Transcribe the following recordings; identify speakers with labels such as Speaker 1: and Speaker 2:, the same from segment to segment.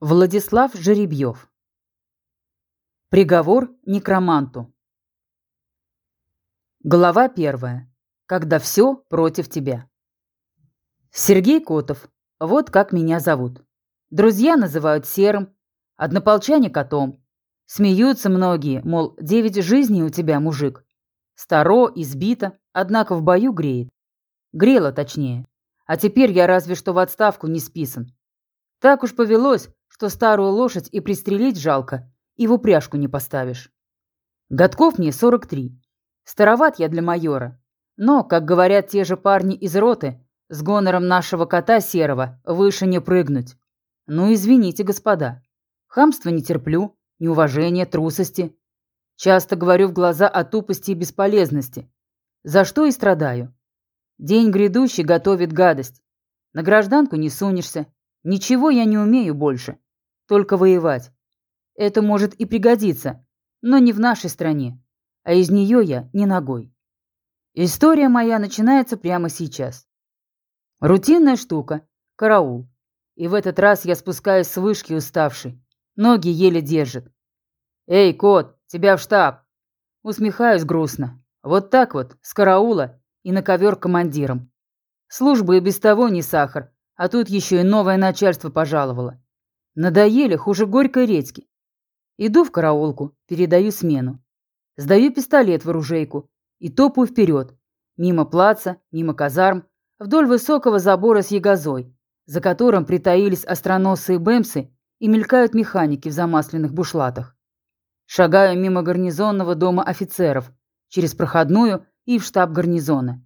Speaker 1: Владислав Жеребьев. Приговор некроманту. Глава первая. Когда все против тебя. Сергей Котов. Вот как меня зовут. Друзья называют серым, однополчане котом. Смеются многие, мол, девять жизней у тебя, мужик. Старо, избито, однако в бою греет. Грело точнее. А теперь я разве что в отставку не списан. Так уж повелось, что старую лошадь и пристрелить жалко, и в упряжку не поставишь. Годков мне 43. Староват я для майора. Но, как говорят те же парни из роты, с гонором нашего кота серого выше не прыгнуть. Ну, извините, господа. Хамства не терплю, неуважения, трусости. Часто говорю в глаза о тупости и бесполезности. За что и страдаю. День грядущий готовит гадость. На гражданку не сунешься. Ничего я не умею больше. Только воевать. Это может и пригодиться, но не в нашей стране, а из нее я не ногой. История моя начинается прямо сейчас. Рутинная штука, караул. И в этот раз я спускаюсь с вышки уставший. Ноги еле держат. «Эй, кот, тебя в штаб!» Усмехаюсь грустно. Вот так вот, с караула и на ковер командиром. Служба и без того не сахар, а тут еще и новое начальство пожаловало. Надоели хуже горькой редьки. Иду в караулку, передаю смену. Сдаю пистолет в оружейку и топаю вперед. Мимо плаца, мимо казарм, вдоль высокого забора с ягозой, за которым притаились остроносые бэмсы и мелькают механики в замасленных бушлатах. Шагаю мимо гарнизонного дома офицеров, через проходную и в штаб гарнизона.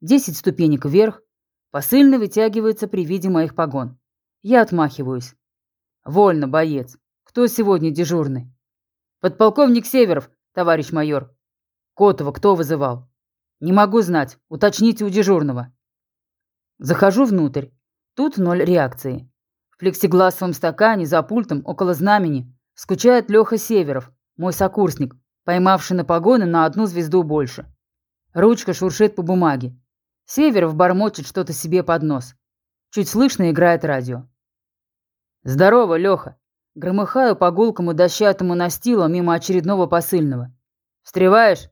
Speaker 1: Десять ступенек вверх, посыльный вытягивается при виде моих погон. Я отмахиваюсь. Вольно, боец. Кто сегодня дежурный? Подполковник Северов, товарищ майор. Котова кто вызывал? Не могу знать. Уточните у дежурного. Захожу внутрь. Тут ноль реакции. В плексигласовом стакане за пультом около знамени скучает Леха Северов, мой сокурсник, поймавший на погоны на одну звезду больше. Ручка шуршит по бумаге. Северов бормочет что-то себе под нос. Чуть слышно играет радио. «Здорово, Леха!» Громыхаю по гулкому дощатому настилу мимо очередного посыльного. «Встреваешь?»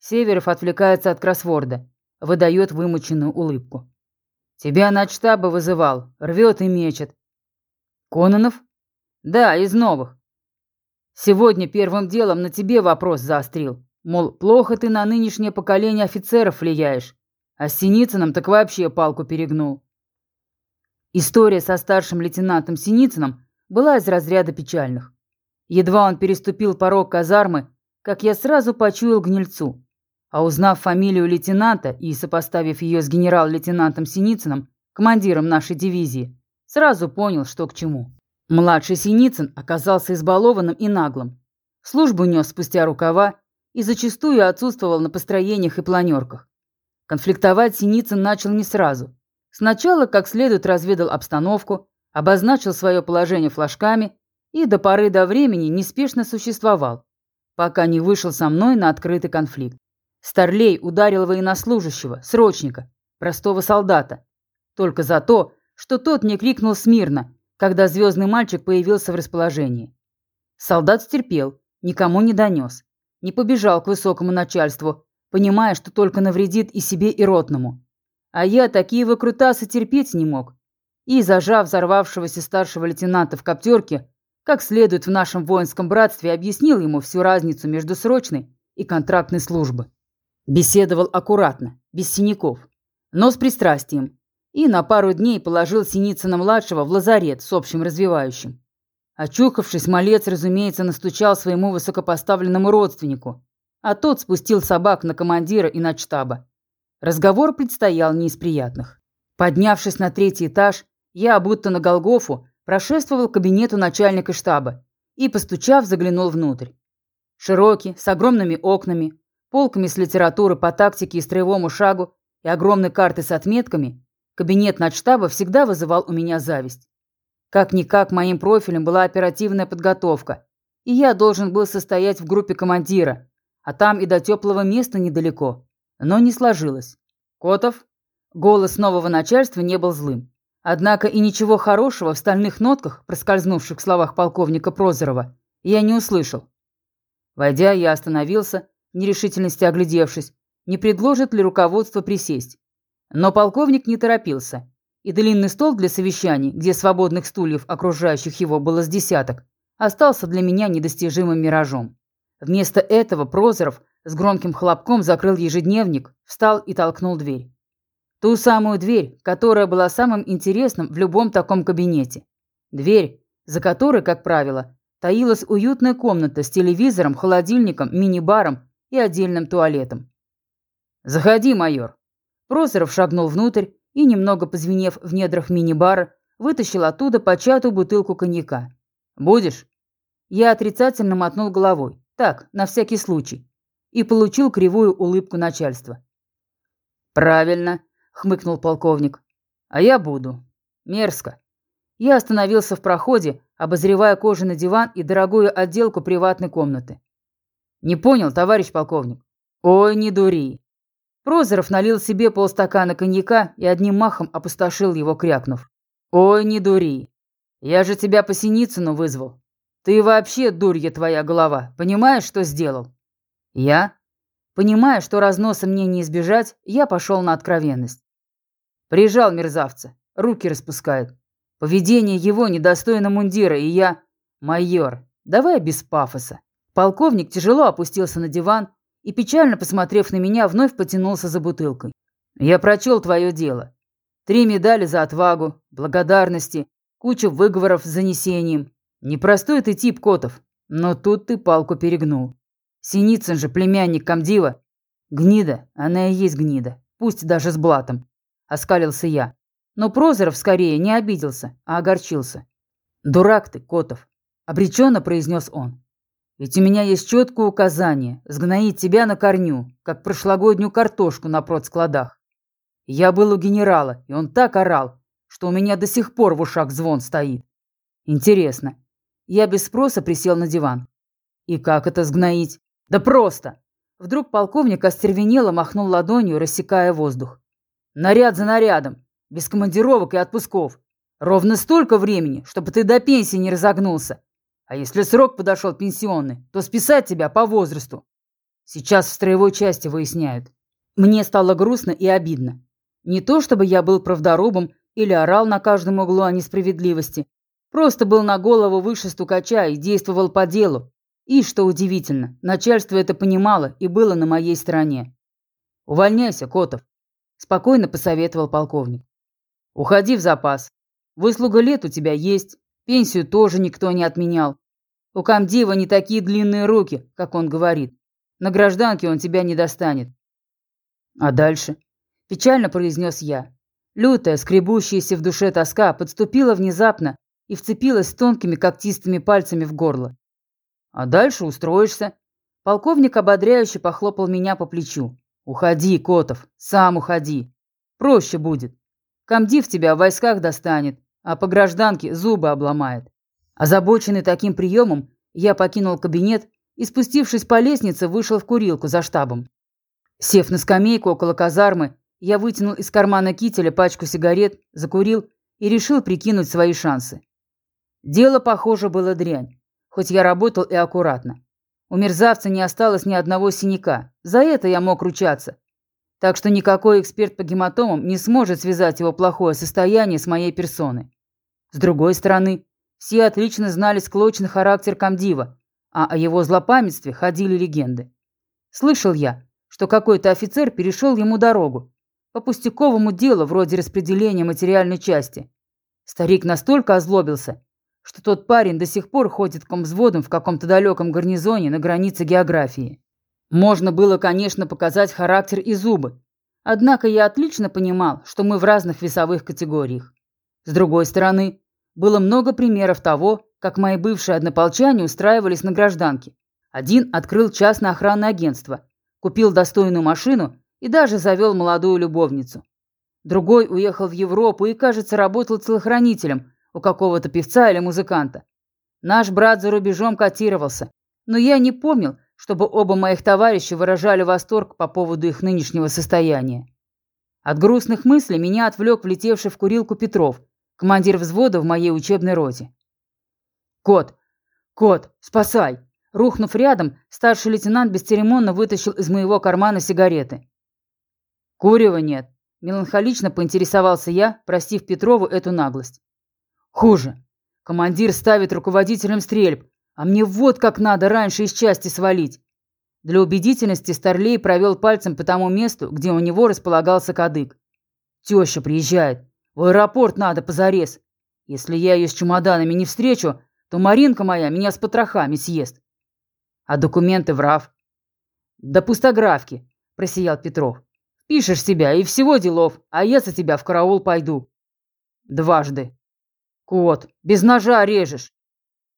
Speaker 1: Северов отвлекается от кроссворда. Выдает вымученную улыбку. «Тебя на штаба вызывал. Рвет и мечет». «Кононов?» «Да, из новых. Сегодня первым делом на тебе вопрос заострил. Мол, плохо ты на нынешнее поколение офицеров влияешь. А Синицыным так вообще палку перегнул. История со старшим лейтенантом Синицыным была из разряда печальных. Едва он переступил порог казармы, как я сразу почуял гнильцу. А узнав фамилию лейтенанта и сопоставив ее с генерал-лейтенантом Синицыным, командиром нашей дивизии, сразу понял, что к чему. Младший Синицын оказался избалованным и наглым. Службу нес спустя рукава и зачастую отсутствовал на построениях и планерках. Конфликтовать Синицын начал не сразу. Сначала как следует разведал обстановку, обозначил свое положение флажками и до поры до времени неспешно существовал, пока не вышел со мной на открытый конфликт. Старлей ударил военнослужащего, срочника, простого солдата, только за то, что тот не крикнул смирно, когда звездный мальчик появился в расположении. Солдат стерпел, никому не донес, не побежал к высокому начальству, понимая, что только навредит и себе, и ротному. А я такие выкрутасы терпеть не мог. И, зажав взорвавшегося старшего лейтенанта в коптерке, как следует в нашем воинском братстве, объяснил ему всю разницу между срочной и контрактной службой. Беседовал аккуратно, без синяков, но с пристрастием, и на пару дней положил Синицына-младшего в лазарет с общим развивающим. Очухавшись, малец, разумеется, настучал своему высокопоставленному родственнику, а тот спустил собак на командира и на штаба. Разговор предстоял не из приятных. Поднявшись на третий этаж, я, будто на Голгофу, прошествовал к кабинету начальника штаба и, постучав, заглянул внутрь. Широкий, с огромными окнами, полками с литературы по тактике и строевому шагу и огромной картой с отметками, кабинет начштаба всегда вызывал у меня зависть. Как-никак моим профилем была оперативная подготовка, и я должен был состоять в группе командира, а там и до теплого места недалеко. Но не сложилось. «Котов?» Голос нового начальства не был злым. Однако и ничего хорошего в стальных нотках, проскользнувших в словах полковника Прозорова, я не услышал. Войдя, я остановился, нерешительности оглядевшись, не предложит ли руководство присесть. Но полковник не торопился, и длинный стол для совещаний, где свободных стульев, окружающих его, было с десяток, остался для меня недостижимым миражом. Вместо этого Прозоров с громким хлопком закрыл ежедневник, встал и толкнул дверь. Ту самую дверь, которая была самым интересным в любом таком кабинете. Дверь, за которой, как правило, таилась уютная комната с телевизором, холодильником, мини-баром и отдельным туалетом. «Заходи, майор!» Прозоров шагнул внутрь и, немного позвенев в недрах мини-бара, вытащил оттуда початую бутылку коньяка. «Будешь?» Я отрицательно мотнул головой. Так, на всякий случай. И получил кривую улыбку начальства. «Правильно», — хмыкнул полковник. «А я буду. Мерзко». Я остановился в проходе, обозревая кожаный диван и дорогую отделку приватной комнаты. «Не понял, товарищ полковник?» «Ой, не дури». Прозоров налил себе полстакана коньяка и одним махом опустошил его, крякнув. «Ой, не дури. Я же тебя по Синицыну вызвал. Ты вообще дурья твоя голова, понимаешь, что сделал? Я? Понимая, что разноса мне не избежать, я пошел на откровенность. Прижал мерзавца, руки распускает. Поведение его недостойно мундира, и я... Майор, давай без пафоса. Полковник тяжело опустился на диван и, печально посмотрев на меня, вновь потянулся за бутылкой. Я прочел твое дело. Три медали за отвагу, благодарности, кучу выговоров с занесением, Непростой ты тип, Котов, но тут ты палку перегнул. Синицын же племянник Камдива. Гнида, она и есть гнида, пусть даже с блатом. Оскалился я. Но Прозоров скорее не обиделся, а огорчился. «Дурак ты, Котов», — обреченно произнес он. «Ведь у меня есть четкое указание сгноить тебя на корню, как прошлогоднюю картошку на продскладах. Я был у генерала, и он так орал, что у меня до сих пор в ушах звон стоит. Интересно, я без спроса присел на диван. И как это сгноить? Да просто! Вдруг полковник остервенело махнул ладонью, рассекая воздух. Наряд за нарядом, без командировок и отпусков. Ровно столько времени, чтобы ты до пенсии не разогнулся. А если срок подошел пенсионный, то списать тебя по возрасту. Сейчас в строевой части выясняют. Мне стало грустно и обидно. Не то чтобы я был правдорубом или орал на каждом углу о несправедливости, Просто был на голову выше стукача и действовал по делу. И, что удивительно, начальство это понимало и было на моей стороне. «Увольняйся, Котов», – спокойно посоветовал полковник. «Уходи в запас. Выслуга лет у тебя есть, пенсию тоже никто не отменял. У комдива не такие длинные руки, как он говорит. На гражданке он тебя не достанет». «А дальше?» – печально произнес я. Лютая, скребущаяся в душе тоска подступила внезапно и вцепилась тонкими когтистыми пальцами в горло. «А дальше устроишься». Полковник ободряюще похлопал меня по плечу. «Уходи, Котов, сам уходи. Проще будет. Комдив тебя в войсках достанет, а по гражданке зубы обломает». Озабоченный таким приемом, я покинул кабинет и, спустившись по лестнице, вышел в курилку за штабом. Сев на скамейку около казармы, я вытянул из кармана кителя пачку сигарет, закурил и решил прикинуть свои шансы. Дело, похоже, было дрянь, хоть я работал и аккуратно. У мерзавца не осталось ни одного синяка, за это я мог ручаться. Так что никакой эксперт по гематомам не сможет связать его плохое состояние с моей персоной. С другой стороны, все отлично знали склочный характер комдива, а о его злопамятстве ходили легенды. Слышал я, что какой-то офицер перешел ему дорогу по пустяковому делу вроде распределения материальной части. Старик настолько озлобился, что тот парень до сих пор ходит комвзводом в каком-то далеком гарнизоне на границе географии. Можно было, конечно, показать характер и зубы. Однако я отлично понимал, что мы в разных весовых категориях. С другой стороны, было много примеров того, как мои бывшие однополчане устраивались на гражданке. Один открыл частное охранное агентство, купил достойную машину и даже завел молодую любовницу. Другой уехал в Европу и, кажется, работал телохранителем – у какого-то певца или музыканта. Наш брат за рубежом котировался, но я не помнил, чтобы оба моих товарища выражали восторг по поводу их нынешнего состояния. От грустных мыслей меня отвлек влетевший в курилку Петров командир взвода в моей учебной роте. «Кот! Кот! Спасай!» Рухнув рядом, старший лейтенант бесцеремонно вытащил из моего кармана сигареты. «Курева нет», – меланхолично поинтересовался я, простив Петрову эту наглость. «Хуже. Командир ставит руководителем стрельб, а мне вот как надо раньше из части свалить. Для убедительности Старлей провел пальцем по тому месту, где у него располагался кадык. Теща приезжает. В аэропорт надо позарез. Если я ее с чемоданами не встречу, то Маринка моя меня с потрохами съест. А документы в РАФ? Да пустографки, просиял Петров. Пишешь себя, и всего делов, а я за тебя в караул пойду. Дважды. Кот, без ножа режешь.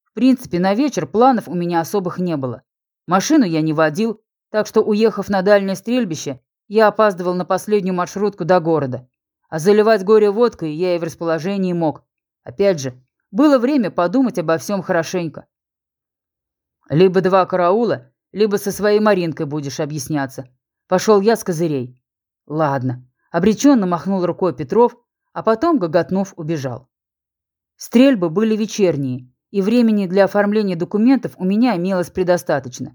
Speaker 1: В принципе, на вечер планов у меня особых не было. Машину я не водил, так что, уехав на дальнее стрельбище, я опаздывал на последнюю маршрутку до города. А заливать горе водкой я и в расположении мог. Опять же, было время подумать обо всем хорошенько. Либо два караула, либо со своей Маринкой будешь объясняться. Пошел я с козырей. Ладно. Обреченно махнул рукой Петров, а потом, гоготнув, убежал. Стрельбы были вечерние, и времени для оформления документов у меня имелось предостаточно.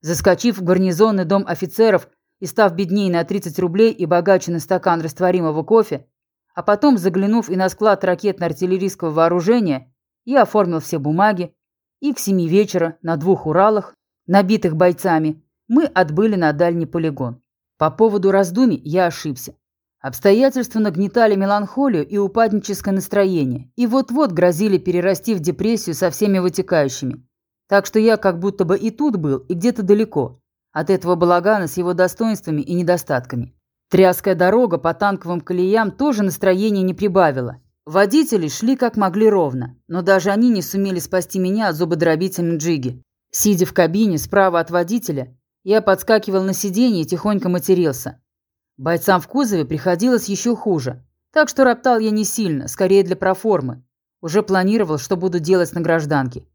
Speaker 1: Заскочив в гарнизонный дом офицеров и став беднее на 30 рублей и богаче на стакан растворимого кофе, а потом заглянув и на склад ракетно-артиллерийского вооружения, я оформил все бумаги, и к семи вечера на двух Уралах, набитых бойцами, мы отбыли на дальний полигон. По поводу раздумий я ошибся. Обстоятельства нагнетали меланхолию и упадническое настроение, и вот-вот грозили перерасти в депрессию со всеми вытекающими. Так что я как будто бы и тут был, и где-то далеко. От этого балагана с его достоинствами и недостатками. Тряская дорога по танковым колеям тоже настроение не прибавила. Водители шли как могли ровно, но даже они не сумели спасти меня от зубодробительной джиги. Сидя в кабине справа от водителя, я подскакивал на сиденье и тихонько матерился. Бойцам в кузове приходилось еще хуже, так что роптал я не сильно, скорее для проформы. Уже планировал, что буду делать на гражданке.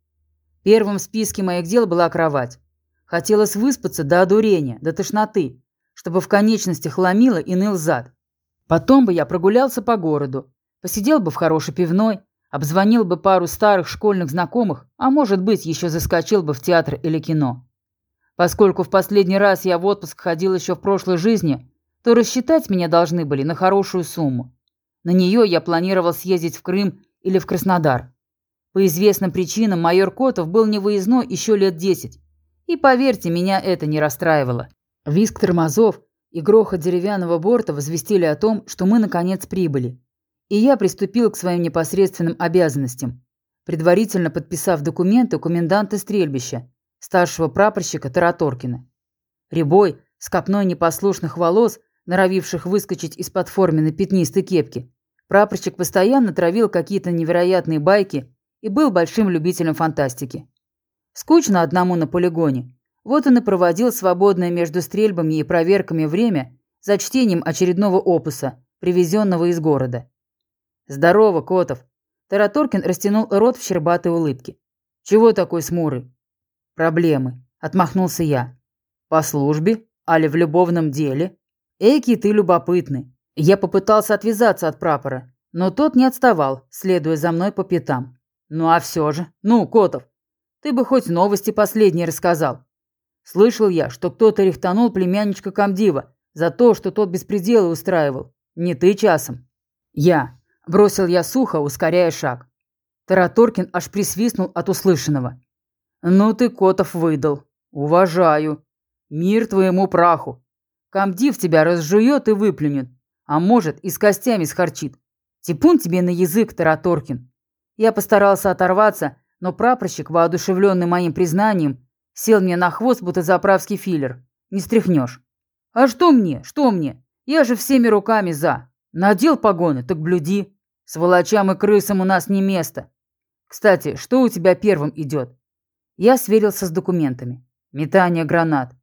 Speaker 1: Первым в списке моих дел была кровать. Хотелось выспаться до одурения, до тошноты, чтобы в конечностях ломило и ныл зад. Потом бы я прогулялся по городу, посидел бы в хорошей пивной, обзвонил бы пару старых школьных знакомых, а может быть, еще заскочил бы в театр или кино. Поскольку в последний раз я в отпуск ходил еще в прошлой жизни, то рассчитать меня должны были на хорошую сумму. На нее я планировал съездить в Крым или в Краснодар. По известным причинам майор Котов был невыездной еще лет десять. И поверьте, меня это не расстраивало. Виск тормозов и грохот деревянного борта возвестили о том, что мы наконец прибыли. И я приступил к своим непосредственным обязанностям, предварительно подписав документы коменданта стрельбища, старшего прапорщика Тараторкина. Рябой, с копной непослушных волос, норовивших выскочить из-под форменной пятнистой кепки. Прапорщик постоянно травил какие-то невероятные байки и был большим любителем фантастики. Скучно одному на полигоне. Вот он и проводил свободное между стрельбами и проверками время за чтением очередного опуса, привезенного из города. «Здорово, Котов!» Тараторкин растянул рот в щербатой улыбке. «Чего такой смурый?» «Проблемы», — отмахнулся я. «По службе? Али в любовном деле?» «Эйки, ты любопытный». Я попытался отвязаться от прапора, но тот не отставал, следуя за мной по пятам. «Ну а все же. Ну, Котов, ты бы хоть новости последние рассказал. Слышал я, что кто-то рихтанул племянничка Камдива за то, что тот беспределы устраивал. Не ты часом». «Я». Бросил я сухо, ускоряя шаг. Тараторкин аж присвистнул от услышанного. «Ну ты, Котов, выдал. Уважаю. Мир твоему праху. Камдив тебя разжует и выплюнет, а может и с костями схарчит. Типун тебе на язык, Тараторкин. Я постарался оторваться, но прапорщик, воодушевленный моим признанием, сел мне на хвост, будто заправский филлер. Не стряхнешь. А что мне, что мне? Я же всеми руками за. Надел погоны, так блюди. Сволочам и крысам у нас не место. Кстати, что у тебя первым идет? Я сверился с документами. Метание гранат.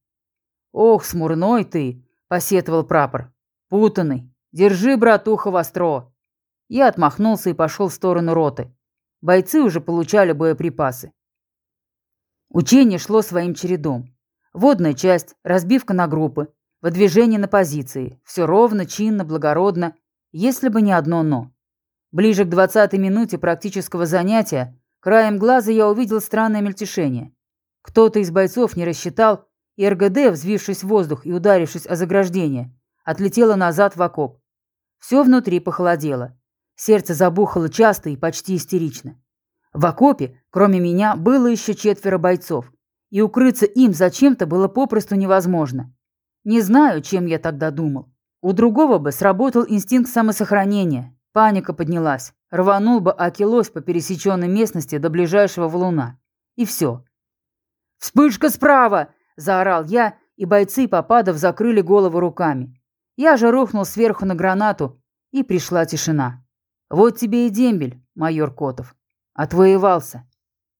Speaker 1: «Ох, смурной ты!» — посетовал прапор. «Путанный. Держи, братуха, востро!» Я отмахнулся и пошел в сторону роты. Бойцы уже получали боеприпасы. Учение шло своим чередом. Водная часть, разбивка на группы, выдвижение на позиции. Все ровно, чинно, благородно, если бы не одно «но». Ближе к двадцатой минуте практического занятия краем глаза я увидел странное мельтешение. Кто-то из бойцов не рассчитал, и РГД, взвившись в воздух и ударившись о заграждение, отлетела назад в окоп. Все внутри похолодело. Сердце забухало часто и почти истерично. В окопе, кроме меня, было еще четверо бойцов, и укрыться им зачем-то было попросту невозможно. Не знаю, чем я тогда думал. У другого бы сработал инстинкт самосохранения. Паника поднялась. Рванул бы Акилось по пересеченной местности до ближайшего валуна. И все. «Вспышка справа!» – заорал я, и бойцы, попадав, закрыли голову руками. Я же рухнул сверху на гранату, и пришла тишина. Вот тебе и дембель, майор Котов. Отвоевался.